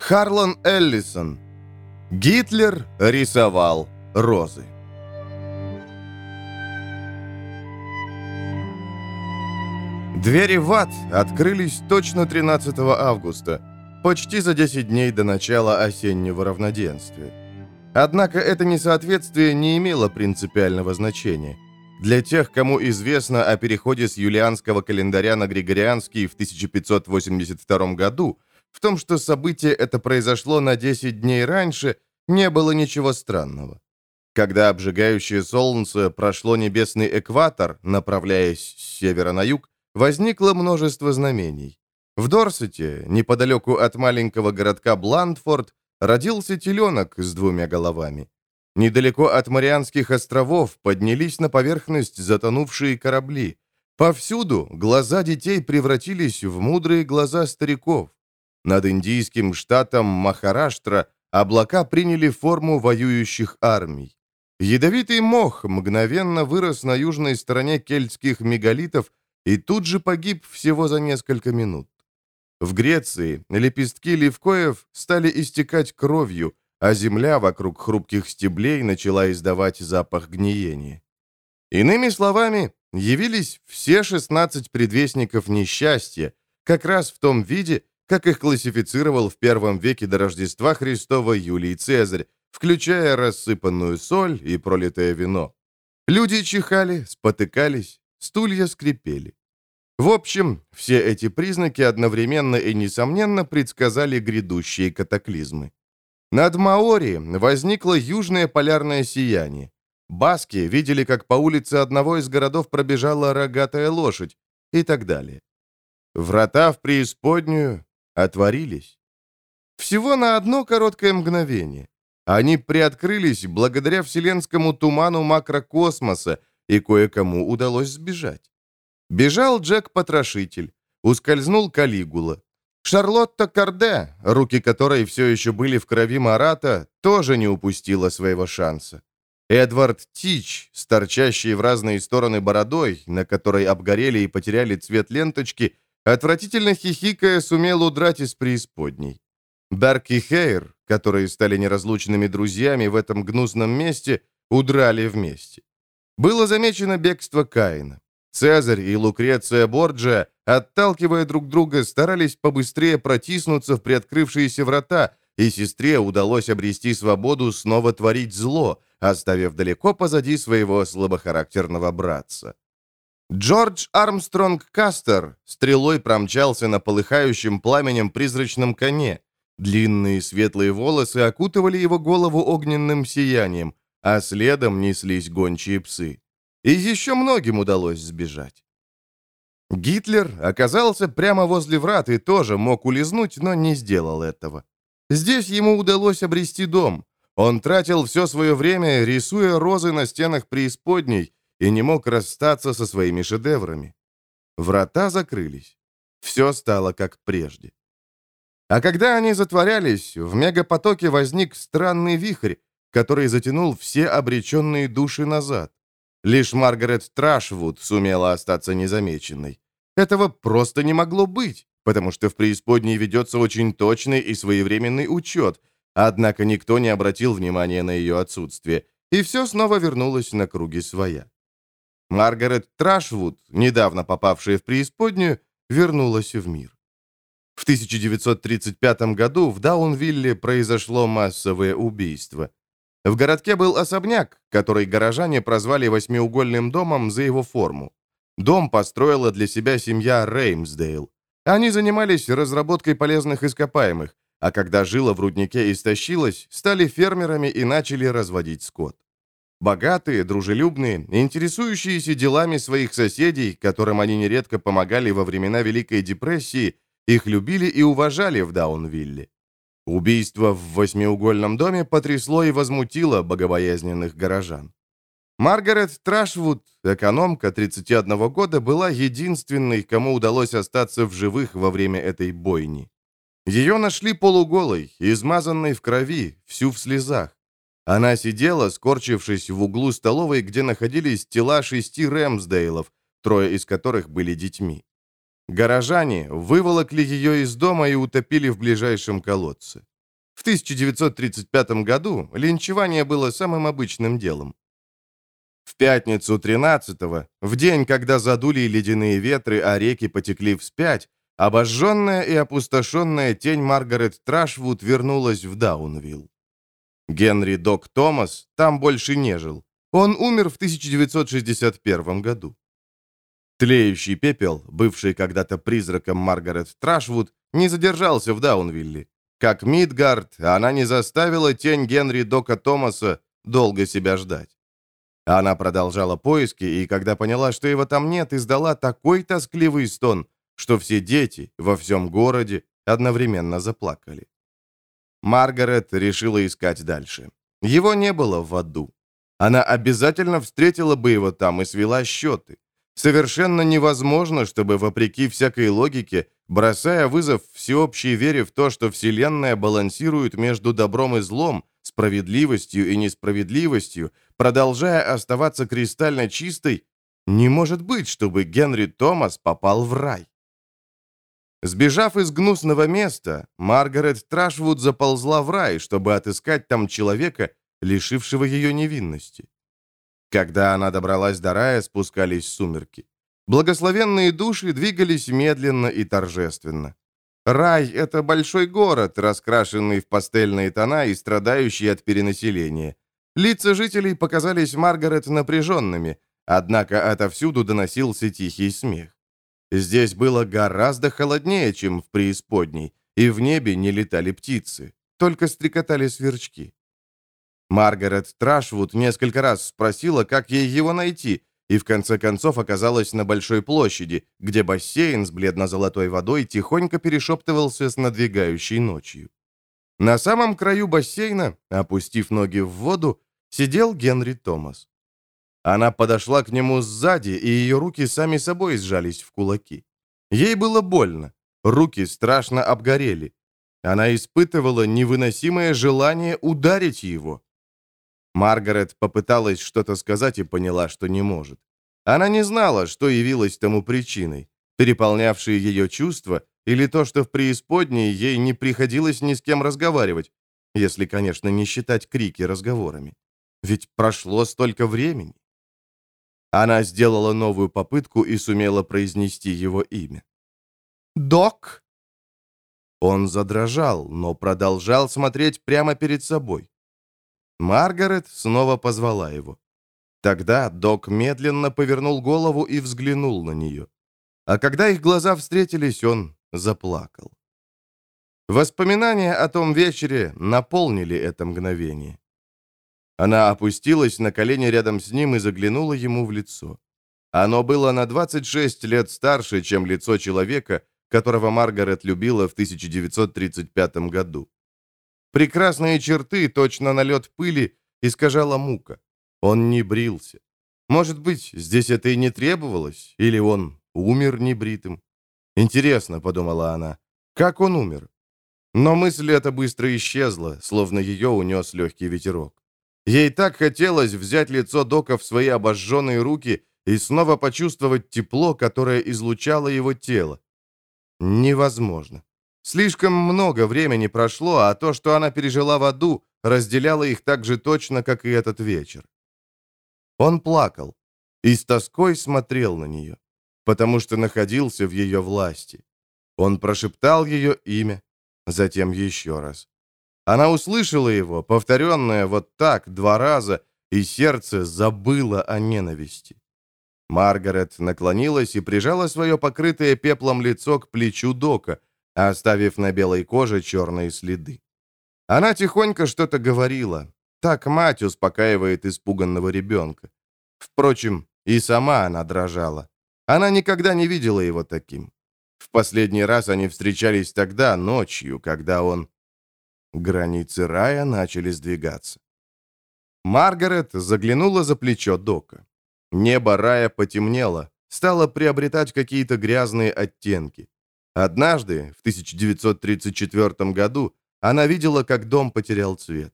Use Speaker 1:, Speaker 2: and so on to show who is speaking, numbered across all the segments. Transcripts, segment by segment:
Speaker 1: Харлан Эллисон. Гитлер рисовал розы. Двери в ад открылись точно 13 августа, почти за 10 дней до начала осеннего равноденствия. Однако это несоответствие не имело принципиального значения. Для тех, кому известно о переходе с юлианского календаря на Григорианский в 1582 году, в том, что событие это произошло на 10 дней раньше, не было ничего странного. Когда обжигающее солнце прошло небесный экватор, направляясь с севера на юг, возникло множество знамений. В Дорсете, неподалеку от маленького городка Бландфорд, родился теленок с двумя головами. Недалеко от Марианских островов поднялись на поверхность затонувшие корабли. Повсюду глаза детей превратились в мудрые глаза стариков. Над индийским штатом Махараштра облака приняли форму воюющих армий. Ядовитый мох мгновенно вырос на южной стороне кельтских мегалитов и тут же погиб всего за несколько минут. В Греции лепестки левкоев стали истекать кровью, а земля вокруг хрупких стеблей начала издавать запах гниения. Иными словами, явились все 16 предвестников несчастья, как раз в том виде, как их классифицировал в первом веке до Рождества Христова Юлий Цезарь, включая рассыпанную соль и пролитое вино. Люди чихали, спотыкались, стулья скрипели. В общем, все эти признаки одновременно и несомненно предсказали грядущие катаклизмы. Над Маори возникло южное полярное сияние. Баски видели, как по улице одного из городов пробежала рогатая лошадь и так далее. Врата в преисподнюю отворились. Всего на одно короткое мгновение. Они приоткрылись благодаря вселенскому туману макрокосмоса, и кое-кому удалось сбежать. Бежал Джек-потрошитель, ускользнул Калигула. Шарлотта Карде, руки которой все еще были в крови Марата, тоже не упустила своего шанса. Эдвард Тич, с торчащей в разные стороны бородой, на которой обгорели и потеряли цвет ленточки, отвратительно хихикая, сумел удрать из преисподней. Дарк и Хейр, которые стали неразлучными друзьями в этом гнусном месте, удрали вместе. Было замечено бегство Каина. Цезарь и Лукреция Борджа, отталкивая друг друга, старались побыстрее протиснуться в приоткрывшиеся врата, и сестре удалось обрести свободу снова творить зло, оставив далеко позади своего слабохарактерного братца. Джордж Армстронг Кастер стрелой промчался на полыхающем пламенем призрачном коне. Длинные светлые волосы окутывали его голову огненным сиянием, а следом неслись гончие псы. И еще многим удалось сбежать. Гитлер оказался прямо возле врат и тоже мог улизнуть, но не сделал этого. Здесь ему удалось обрести дом. Он тратил все свое время, рисуя розы на стенах преисподней, и не мог расстаться со своими шедеврами. Врата закрылись. Все стало как прежде. А когда они затворялись, в мегапотоке возник странный вихрь, который затянул все обреченные души назад. Лишь Маргарет Трашвуд сумела остаться незамеченной. Этого просто не могло быть, потому что в преисподней ведется очень точный и своевременный учет, однако никто не обратил внимания на ее отсутствие, и все снова вернулось на круги своя. Маргарет Трашвуд, недавно попавшая в преисподнюю, вернулась в мир. В 1935 году в Даунвилле произошло массовое убийство. В городке был особняк, который горожане прозвали восьмиугольным домом за его форму. Дом построила для себя семья Реймсдейл. Они занимались разработкой полезных ископаемых, а когда жила в руднике истощилась, стали фермерами и начали разводить скот. Богатые, дружелюбные, интересующиеся делами своих соседей, которым они нередко помогали во времена Великой депрессии, их любили и уважали в Даунвилле. Убийство в восьмиугольном доме потрясло и возмутило богобоязненных горожан. Маргарет Трашвуд, экономка 31 года, была единственной, кому удалось остаться в живых во время этой бойни. Ее нашли полуголой, измазанной в крови, всю в слезах. Она сидела, скорчившись в углу столовой, где находились тела шести Рэмсдейлов, трое из которых были детьми. Горожане выволокли ее из дома и утопили в ближайшем колодце. В 1935 году линчевание было самым обычным делом. В пятницу 13-го, в день, когда задули ледяные ветры, а реки потекли вспять, обожженная и опустошенная тень Маргарет Трашвуд вернулась в Даунвилл. Генри Док Томас там больше не жил. Он умер в 1961 году. Тлеющий пепел, бывший когда-то призраком Маргарет Трашвуд, не задержался в Даунвилле. Как Мидгард, она не заставила тень Генри Дока Томаса долго себя ждать. Она продолжала поиски, и когда поняла, что его там нет, издала такой тоскливый стон, что все дети во всем городе одновременно заплакали. Маргарет решила искать дальше. Его не было в аду. Она обязательно встретила бы его там и свела счеты. Совершенно невозможно, чтобы, вопреки всякой логике, бросая вызов всеобщей вере в то, что Вселенная балансирует между добром и злом, справедливостью и несправедливостью, продолжая оставаться кристально чистой, не может быть, чтобы Генри Томас попал в рай. Сбежав из гнусного места, Маргарет Трашвуд заползла в рай, чтобы отыскать там человека, лишившего ее невинности. Когда она добралась до рая, спускались сумерки. Благословенные души двигались медленно и торжественно. Рай — это большой город, раскрашенный в пастельные тона и страдающий от перенаселения. Лица жителей показались Маргарет напряженными, однако отовсюду доносился тихий смех. Здесь было гораздо холоднее, чем в преисподней, и в небе не летали птицы, только стрекотали сверчки. Маргарет Трашвуд несколько раз спросила, как ей его найти, и в конце концов оказалась на большой площади, где бассейн с бледно-золотой водой тихонько перешептывался с надвигающей ночью. На самом краю бассейна, опустив ноги в воду, сидел Генри Томас. Она подошла к нему сзади, и ее руки сами собой сжались в кулаки. Ей было больно, руки страшно обгорели. Она испытывала невыносимое желание ударить его. Маргарет попыталась что-то сказать и поняла, что не может. Она не знала, что явилось тому причиной, переполнявшие ее чувства или то, что в преисподней ей не приходилось ни с кем разговаривать, если, конечно, не считать крики разговорами. Ведь прошло столько времени. Она сделала новую попытку и сумела произнести его имя. «Док!» Он задрожал, но продолжал смотреть прямо перед собой. Маргарет снова позвала его. Тогда док медленно повернул голову и взглянул на нее. А когда их глаза встретились, он заплакал. Воспоминания о том вечере наполнили это мгновение. Она опустилась на колени рядом с ним и заглянула ему в лицо. Оно было на 26 лет старше, чем лицо человека, которого Маргарет любила в 1935 году. Прекрасные черты, точно налет пыли, искажала мука. Он не брился. Может быть, здесь это и не требовалось, или он умер небритым. Интересно, подумала она, как он умер? Но мысль эта быстро исчезла, словно ее унес легкий ветерок. Ей так хотелось взять лицо Дока в свои обожженные руки и снова почувствовать тепло, которое излучало его тело. Невозможно. Слишком много времени прошло, а то, что она пережила в аду, разделяло их так же точно, как и этот вечер. Он плакал и с тоской смотрел на нее, потому что находился в ее власти. Он прошептал ее имя, затем еще раз. Она услышала его, повторенное вот так, два раза, и сердце забыло о ненависти. Маргарет наклонилась и прижала свое покрытое пеплом лицо к плечу Дока, оставив на белой коже черные следы. Она тихонько что-то говорила. Так мать успокаивает испуганного ребенка. Впрочем, и сама она дрожала. Она никогда не видела его таким. В последний раз они встречались тогда, ночью, когда он... Границы рая начали сдвигаться. Маргарет заглянула за плечо Дока. Небо рая потемнело, стало приобретать какие-то грязные оттенки. Однажды, в 1934 году, она видела, как дом потерял цвет.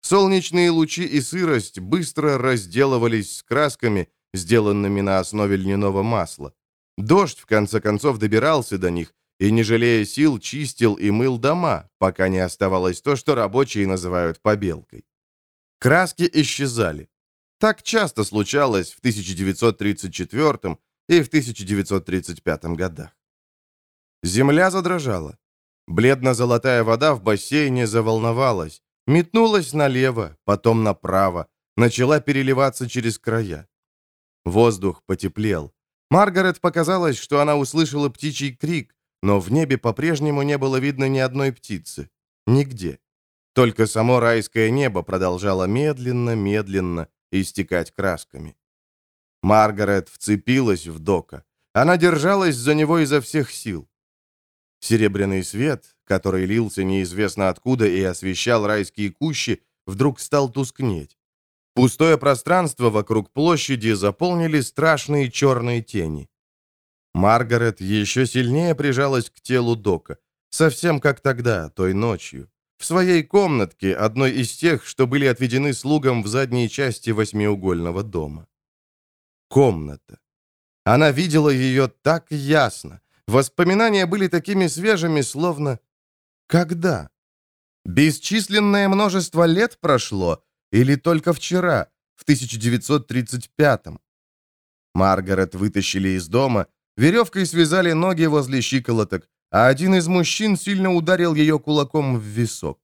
Speaker 1: Солнечные лучи и сырость быстро разделывались с красками, сделанными на основе льняного масла. Дождь, в конце концов, добирался до них, и, не жалея сил, чистил и мыл дома, пока не оставалось то, что рабочие называют побелкой. Краски исчезали. Так часто случалось в 1934 и в 1935 годах. Земля задрожала. Бледно-золотая вода в бассейне заволновалась, метнулась налево, потом направо, начала переливаться через края. Воздух потеплел. Маргарет показалось, что она услышала птичий крик, но в небе по-прежнему не было видно ни одной птицы. Нигде. Только само райское небо продолжало медленно-медленно истекать красками. Маргарет вцепилась в Дока. Она держалась за него изо всех сил. Серебряный свет, который лился неизвестно откуда и освещал райские кущи, вдруг стал тускнеть. Пустое пространство вокруг площади заполнили страшные черные тени. Маргарет еще сильнее прижалась к телу Дока, совсем как тогда, той ночью, в своей комнатке, одной из тех, что были отведены слугам в задней части восьмиугольного дома. Комната. Она видела ее так ясно, Воспоминания были такими свежими, словно... Когда? Бесчисленное множество лет прошло, или только вчера, в 1935-м? Маргарет вытащили из дома, веревкой связали ноги возле щиколоток, а один из мужчин сильно ударил ее кулаком в висок.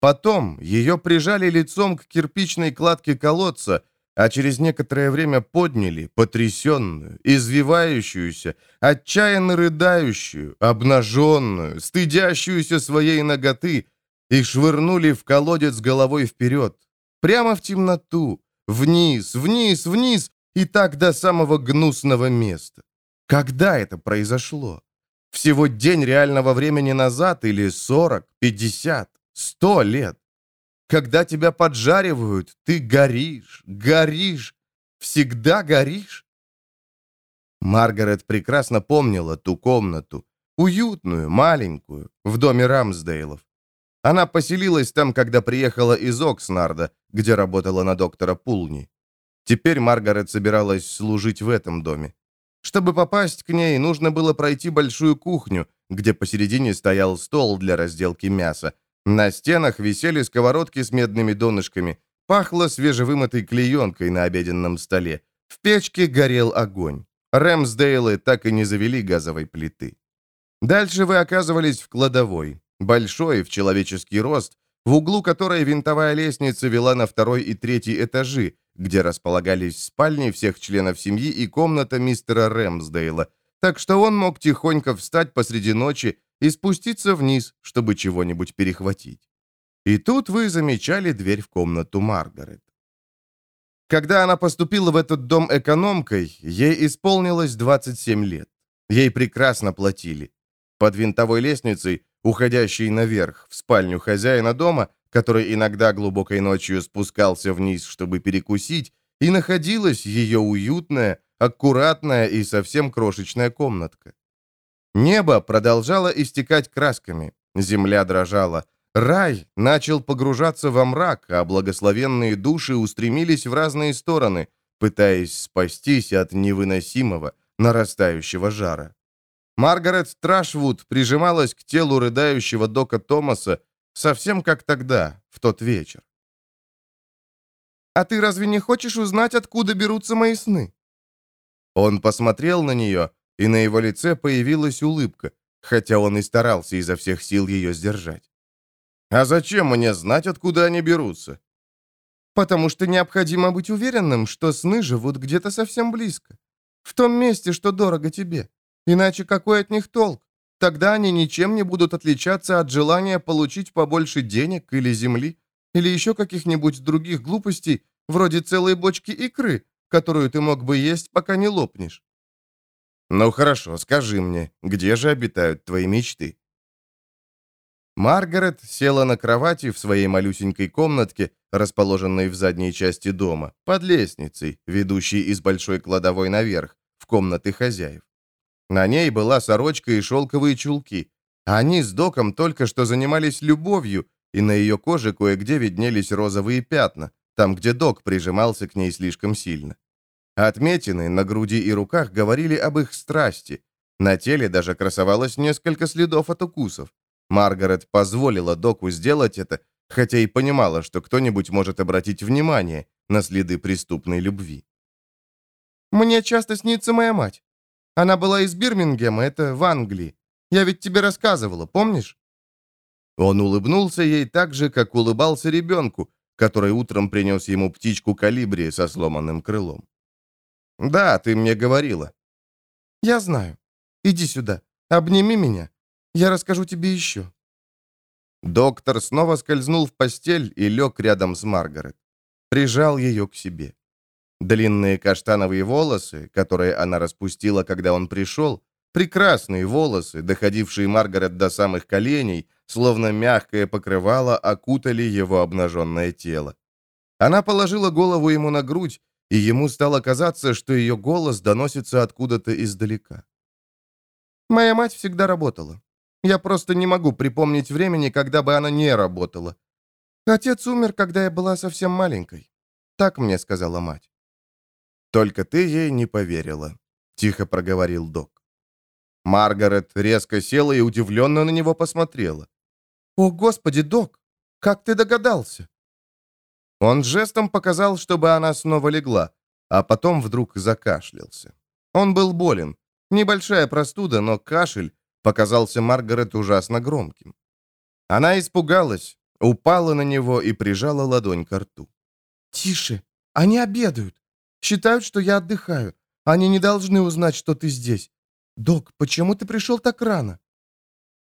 Speaker 1: Потом ее прижали лицом к кирпичной кладке колодца, а через некоторое время подняли потрясенную, извивающуюся, отчаянно рыдающую, обнаженную, стыдящуюся своей ноготы и швырнули в колодец головой вперед, прямо в темноту, вниз, вниз, вниз, и так до самого гнусного места. Когда это произошло? Всего день реального времени назад или 40, 50, 100 лет? Когда тебя поджаривают, ты горишь, горишь, всегда горишь. Маргарет прекрасно помнила ту комнату, уютную, маленькую, в доме Рамсдейлов. Она поселилась там, когда приехала из Окснарда, где работала на доктора Пулни. Теперь Маргарет собиралась служить в этом доме. Чтобы попасть к ней, нужно было пройти большую кухню, где посередине стоял стол для разделки мяса, на стенах висели сковородки с медными донышками, пахло свежевымытой клеенкой на обеденном столе. В печке горел огонь. Рэмсдейлы так и не завели газовой плиты. Дальше вы оказывались в кладовой, большой, в человеческий рост, в углу которой винтовая лестница вела на второй и третий этажи, где располагались спальни всех членов семьи и комната мистера Рэмсдейла, так что он мог тихонько встать посреди ночи и спуститься вниз, чтобы чего-нибудь перехватить. И тут вы замечали дверь в комнату Маргарет. Когда она поступила в этот дом экономкой, ей исполнилось 27 лет. Ей прекрасно платили. Под винтовой лестницей, уходящей наверх, в спальню хозяина дома, который иногда глубокой ночью спускался вниз, чтобы перекусить, и находилась ее уютная, аккуратная и совсем крошечная комнатка. Небо продолжало истекать красками, земля дрожала. Рай начал погружаться во мрак, а благословенные души устремились в разные стороны, пытаясь спастись от невыносимого, нарастающего жара. Маргарет Трашвуд прижималась к телу рыдающего Дока Томаса, совсем как тогда, в тот вечер. «А ты разве не хочешь узнать, откуда берутся мои сны?» Он посмотрел на нее, и на его лице появилась улыбка, хотя он и старался изо всех сил ее сдержать. «А зачем мне знать, откуда они берутся?» «Потому что необходимо быть уверенным, что сны живут где-то совсем близко. В том месте, что дорого тебе. Иначе какой от них толк? Тогда они ничем не будут отличаться от желания получить побольше денег или земли, или еще каких-нибудь других глупостей, вроде целой бочки икры, которую ты мог бы есть, пока не лопнешь. «Ну хорошо, скажи мне, где же обитают твои мечты?» Маргарет села на кровати в своей малюсенькой комнатке, расположенной в задней части дома, под лестницей, ведущей из большой кладовой наверх, в комнаты хозяев. На ней была сорочка и шелковые чулки. Они с Доком только что занимались любовью, и на ее коже кое-где виднелись розовые пятна, там, где Док прижимался к ней слишком сильно. Отметины на груди и руках говорили об их страсти. На теле даже красовалось несколько следов от укусов. Маргарет позволила доку сделать это, хотя и понимала, что кто-нибудь может обратить внимание на следы преступной любви. «Мне часто снится моя мать. Она была из Бирмингема, это в Англии. Я ведь тебе рассказывала, помнишь?» Он улыбнулся ей так же, как улыбался ребенку, который утром принес ему птичку калибри со сломанным крылом. «Да, ты мне говорила». «Я знаю. Иди сюда. Обними меня. Я расскажу тебе еще». Доктор снова скользнул в постель и лег рядом с Маргарет. Прижал ее к себе. Длинные каштановые волосы, которые она распустила, когда он пришел, прекрасные волосы, доходившие Маргарет до самых коленей, словно мягкое покрывало, окутали его обнаженное тело. Она положила голову ему на грудь, и ему стало казаться, что ее голос доносится откуда-то издалека. «Моя мать всегда работала. Я просто не могу припомнить времени, когда бы она не работала. Отец умер, когда я была совсем маленькой. Так мне сказала мать. «Только ты ей не поверила», — тихо проговорил док. Маргарет резко села и удивленно на него посмотрела. «О, Господи, док, как ты догадался?» Он жестом показал, чтобы она снова легла, а потом вдруг закашлялся. Он был болен. Небольшая простуда, но кашель показался Маргарет ужасно громким. Она испугалась, упала на него и прижала ладонь к рту. «Тише, они обедают. Считают, что я отдыхаю. Они не должны узнать, что ты здесь. Док, почему ты пришел так рано?»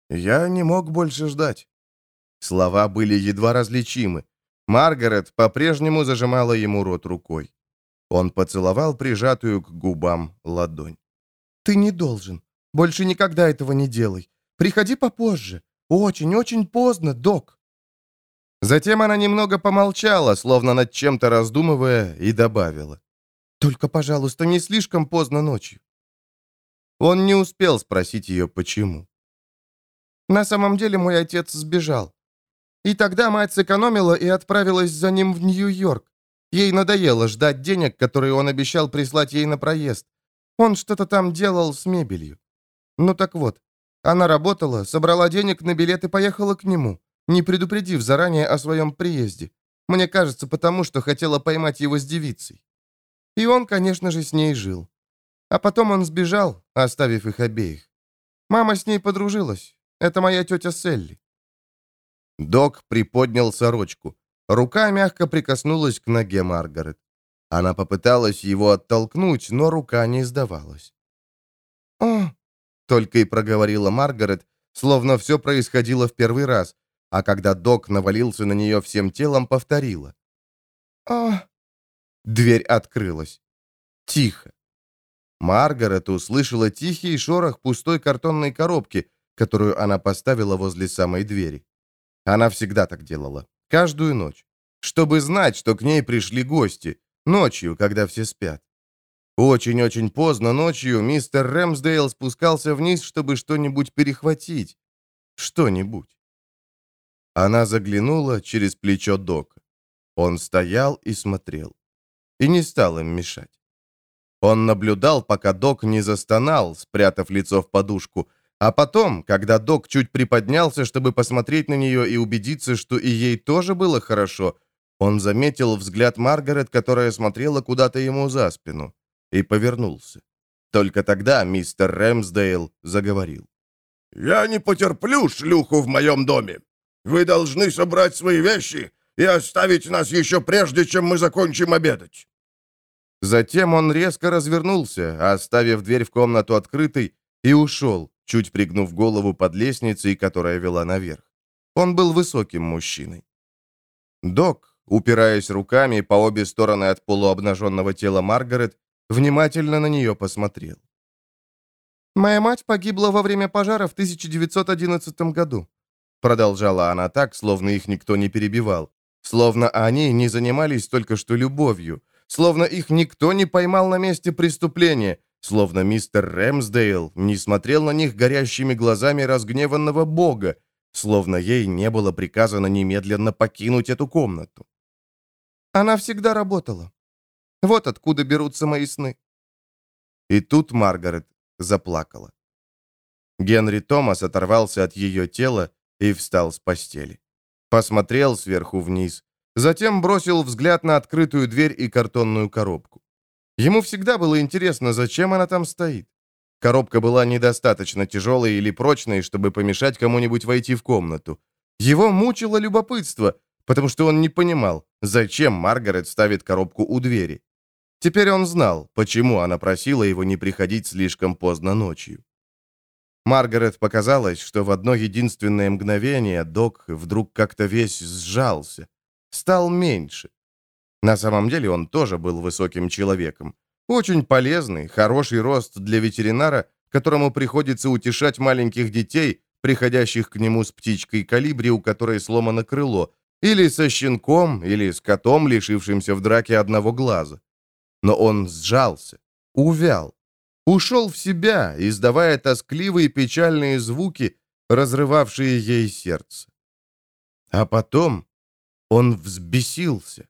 Speaker 1: Я не мог больше ждать. Слова были едва различимы. Маргарет по-прежнему зажимала ему рот рукой. Он поцеловал прижатую к губам ладонь. «Ты не должен. Больше никогда этого не делай. Приходи попозже. Очень-очень поздно, док». Затем она немного помолчала, словно над чем-то раздумывая, и добавила. Только, пожалуйста, не слишком поздно ночью. Он не успел спросить ее, почему. На самом деле мой отец сбежал. И тогда мать сэкономила и отправилась за ним в Нью-Йорк. Ей надоело ждать денег, которые он обещал прислать ей на проезд. Он что-то там делал с мебелью. Ну так вот, она работала, собрала денег на билет и поехала к нему, не предупредив заранее о своем приезде. Мне кажется, потому что хотела поймать его с девицей. И он, конечно же, с ней жил. А потом он сбежал, оставив их обеих. Мама с ней подружилась. Это моя тетя Селли. Док приподнял сорочку. Рука мягко прикоснулась к ноге Маргарет. Она попыталась его оттолкнуть, но рука не сдавалась. «О!» — только и проговорила Маргарет, словно все происходило в первый раз, а когда док навалился на нее всем телом, повторила. «О!» Дверь открылась. Тихо. Маргарет услышала тихий шорох пустой картонной коробки, которую она поставила возле самой двери. Она всегда так делала, каждую ночь, чтобы знать, что к ней пришли гости, ночью, когда все спят. Очень-очень поздно ночью мистер Рэмсдейл спускался вниз, чтобы что-нибудь перехватить. Что-нибудь. Она заглянула через плечо Дока. Он стоял и смотрел и не стал им мешать. Он наблюдал, пока док не застонал, спрятав лицо в подушку, а потом, когда док чуть приподнялся, чтобы посмотреть на нее и убедиться, что и ей тоже было хорошо, он заметил взгляд Маргарет, которая смотрела куда-то ему за спину, и повернулся. Только тогда мистер Рэмсдейл заговорил.
Speaker 2: «Я не потерплю шлюху в моем доме. Вы должны собрать свои вещи и оставить нас еще прежде, чем мы закончим обедать.
Speaker 1: Затем он резко развернулся, оставив дверь в комнату открытой, и ушел, чуть пригнув голову под лестницей, которая вела наверх. Он был высоким мужчиной. Док, упираясь руками по обе стороны от полуобнаженного тела Маргарет, внимательно на нее посмотрел. «Моя мать погибла во время пожара в 1911 году», продолжала она так, словно их никто не перебивал, словно они не занимались только что любовью, словно их никто не поймал на месте преступления, словно мистер Рэмсдейл не смотрел на них горящими глазами разгневанного бога, словно ей не было приказано немедленно покинуть эту комнату. Она всегда работала. Вот откуда берутся мои сны. И тут Маргарет заплакала. Генри Томас оторвался от ее тела и встал с постели. Посмотрел сверху вниз, затем бросил взгляд на открытую дверь и картонную коробку. Ему всегда было интересно, зачем она там стоит. Коробка была недостаточно тяжелой или прочной, чтобы помешать кому-нибудь войти в комнату. Его мучило любопытство, потому что он не понимал, зачем Маргарет ставит коробку у двери. Теперь он знал, почему она просила его не приходить слишком поздно ночью. Маргарет показалось, что в одно единственное мгновение док вдруг как-то весь сжался, стал меньше. На самом деле он тоже был высоким человеком. Очень полезный, хороший рост для ветеринара, которому приходится утешать маленьких детей, приходящих к нему с птичкой калибри, у которой сломано крыло, или со щенком, или с котом, лишившимся в драке одного глаза. Но он сжался, увял, ушел в себя, издавая тоскливые печальные звуки, разрывавшие ей сердце. А потом он взбесился.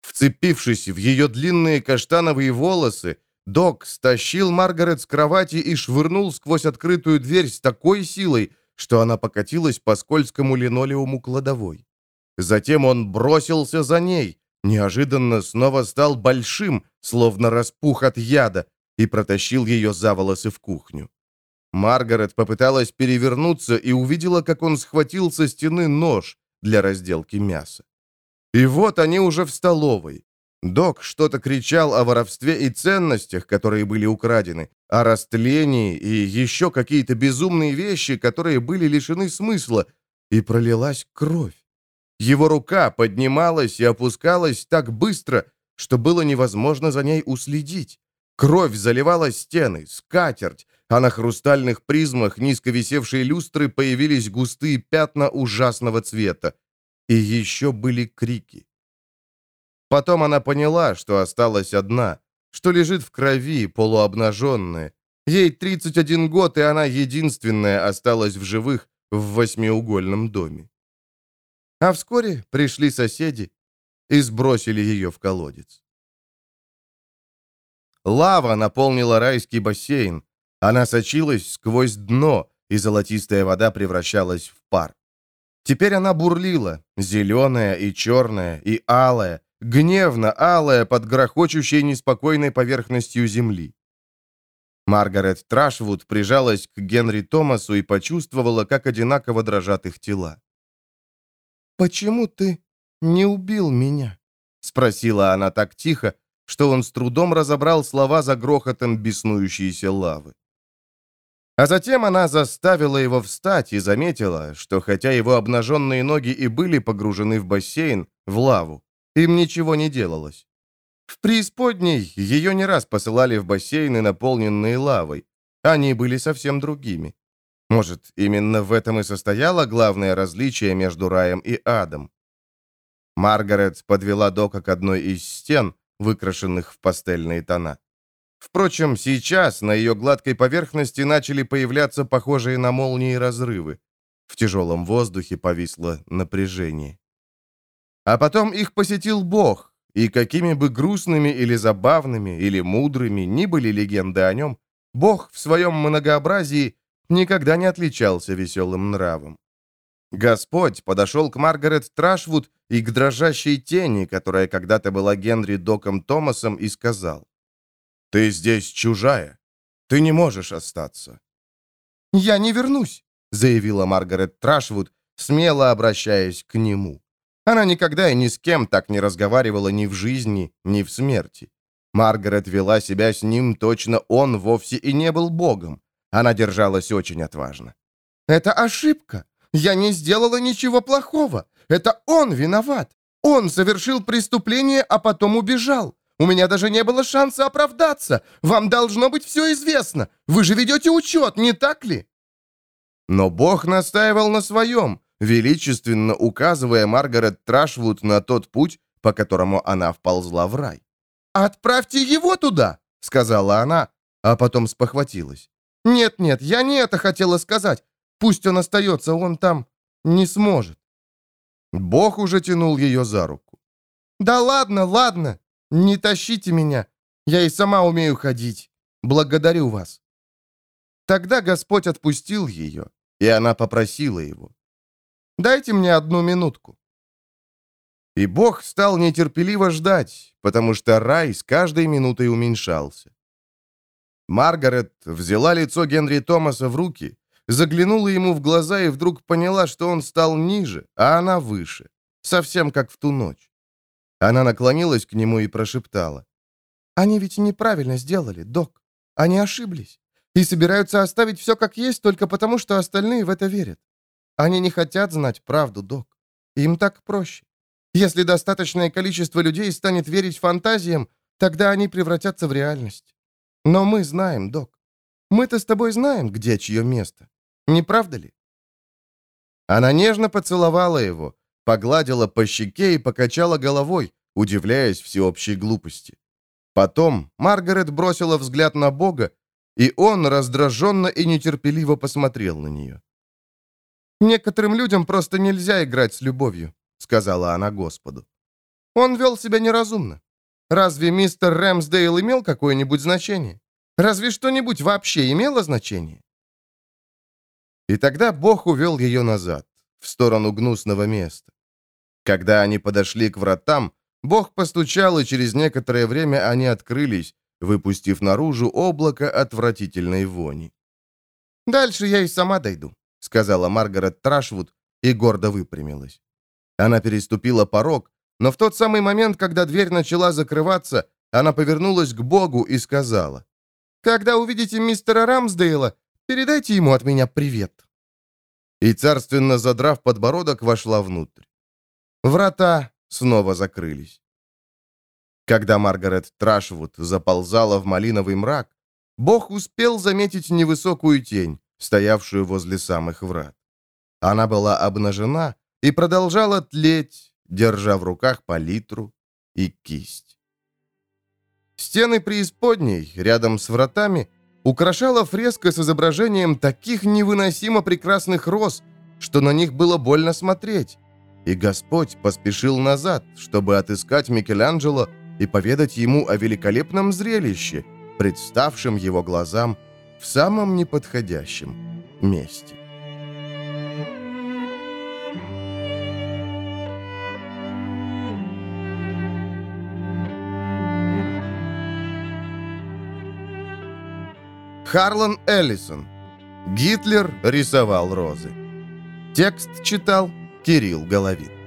Speaker 1: Вцепившись в ее длинные каштановые волосы, Док стащил Маргарет с кровати и швырнул сквозь открытую дверь с такой силой, что она покатилась по скользкому линолеуму кладовой. Затем он бросился за ней, неожиданно снова стал большим, словно распух от яда, и протащил ее за волосы в кухню. Маргарет попыталась перевернуться и увидела, как он схватил со стены нож для разделки мяса. И вот они уже в столовой. Док что-то кричал о воровстве и ценностях, которые были украдены, о растлении и еще какие-то безумные вещи, которые были лишены смысла, и пролилась кровь. Его рука поднималась и опускалась так быстро, что было невозможно за ней уследить. Кровь заливала стены, скатерть, а на хрустальных призмах низко висевшие люстры появились густые пятна ужасного цвета. И еще были крики. Потом она поняла, что осталась одна, что лежит в крови, полуобнаженная. Ей 31 год, и она единственная осталась в живых в восьмиугольном доме. А вскоре пришли соседи и сбросили ее в колодец. Лава наполнила райский бассейн. Она сочилась сквозь дно, и золотистая вода превращалась в пар. Теперь она бурлила, зеленая и черная, и алая, гневно алая под грохочущей неспокойной поверхностью земли. Маргарет Трашвуд прижалась к Генри Томасу и почувствовала, как одинаково дрожат их тела. «Почему ты не убил меня?» — спросила она так тихо, что он с трудом разобрал слова за грохотом беснующейся лавы. А затем она заставила его встать и заметила, что хотя его обнаженные ноги и были погружены в бассейн, в лаву, им ничего не делалось. В преисподней ее не раз посылали в бассейны, наполненные лавой. Они были совсем другими. Может, именно в этом и состояло главное различие между раем и адом. Маргарет подвела Дока к одной из стен, выкрашенных в пастельные тона. Впрочем, сейчас на ее гладкой поверхности начали появляться похожие на молнии разрывы. В тяжелом воздухе повисло напряжение. А потом их посетил Бог, и какими бы грустными или забавными, или мудрыми ни были легенды о нем, Бог в своем многообразии никогда не отличался веселым нравом. Господь подошел к Маргарет Трашвуд и к дрожащей тени, которая когда-то была Генри Доком Томасом, и сказал, ты здесь чужая. Ты не можешь остаться». «Я не вернусь», — заявила Маргарет Трашвуд, смело обращаясь к нему. Она никогда и ни с кем так не разговаривала ни в жизни, ни в смерти. Маргарет вела себя с ним точно он вовсе и не был богом. Она держалась очень отважно. «Это ошибка. Я не сделала ничего плохого. Это он виноват. Он совершил преступление, а потом убежал. У меня даже не было шанса оправдаться. Вам должно быть все известно. Вы же ведете учет, не так ли?» Но Бог настаивал на своем, величественно указывая Маргарет Трашвуд на тот путь, по которому она вползла в рай. «Отправьте его туда!» — сказала она, а потом спохватилась. «Нет-нет, я не это хотела сказать. Пусть он остается, он там не сможет». Бог уже тянул ее за руку. «Да ладно, ладно, не тащите меня. Я и сама умею ходить. Благодарю вас». Тогда Господь отпустил ее, и она попросила его. «Дайте мне одну минутку». И Бог стал нетерпеливо ждать, потому что рай с каждой минутой уменьшался. Маргарет взяла лицо Генри Томаса в руки, заглянула ему в глаза и вдруг поняла, что он стал ниже, а она выше, совсем как в ту ночь. Она наклонилась к нему и прошептала. «Они ведь неправильно сделали, док. Они ошиблись и собираются оставить все как есть только потому, что остальные в это верят. Они не хотят знать правду, док. Им так проще. Если достаточное количество людей станет верить фантазиям, тогда они превратятся в реальность. Но мы знаем, док. Мы-то с тобой знаем, где чье место. Не правда ли? Она нежно поцеловала его, погладила по щеке и покачала головой, удивляясь всеобщей глупости. Потом Маргарет бросила взгляд на Бога, и он раздраженно и нетерпеливо посмотрел на нее. «Некоторым людям просто нельзя играть с любовью», — сказала она Господу. «Он вел себя неразумно. Разве мистер Рэмсдейл имел какое-нибудь значение? Разве что-нибудь вообще имело значение?» И тогда Бог увел ее назад, в сторону гнусного места. Когда они подошли к вратам, Бог постучал, и через некоторое время они открылись, выпустив наружу облако отвратительной вони. «Дальше я и сама дойду», — сказала Маргарет Трашвуд и гордо выпрямилась. Она переступила порог, но в тот самый момент, когда дверь начала закрываться, она повернулась к Богу и сказала, «Когда увидите мистера Рамсдейла, передайте ему от меня привет». И царственно задрав подбородок, вошла внутрь. Врата снова закрылись. Когда Маргарет Трашвуд заползала в малиновый мрак, Бог успел заметить невысокую тень, стоявшую возле самых врат. Она была обнажена и продолжала тлеть, держа в руках палитру и кисть. Стены преисподней, рядом с вратами, украшала фреска с изображением таких невыносимо прекрасных роз, что на них было больно смотреть. И Господь поспешил назад, чтобы отыскать Микеланджело и поведать ему о великолепном зрелище, представшем его глазам в самом неподходящем месте. Харлан Эллисон. Гитлер рисовал розы. Текст читал Кирилл Головин.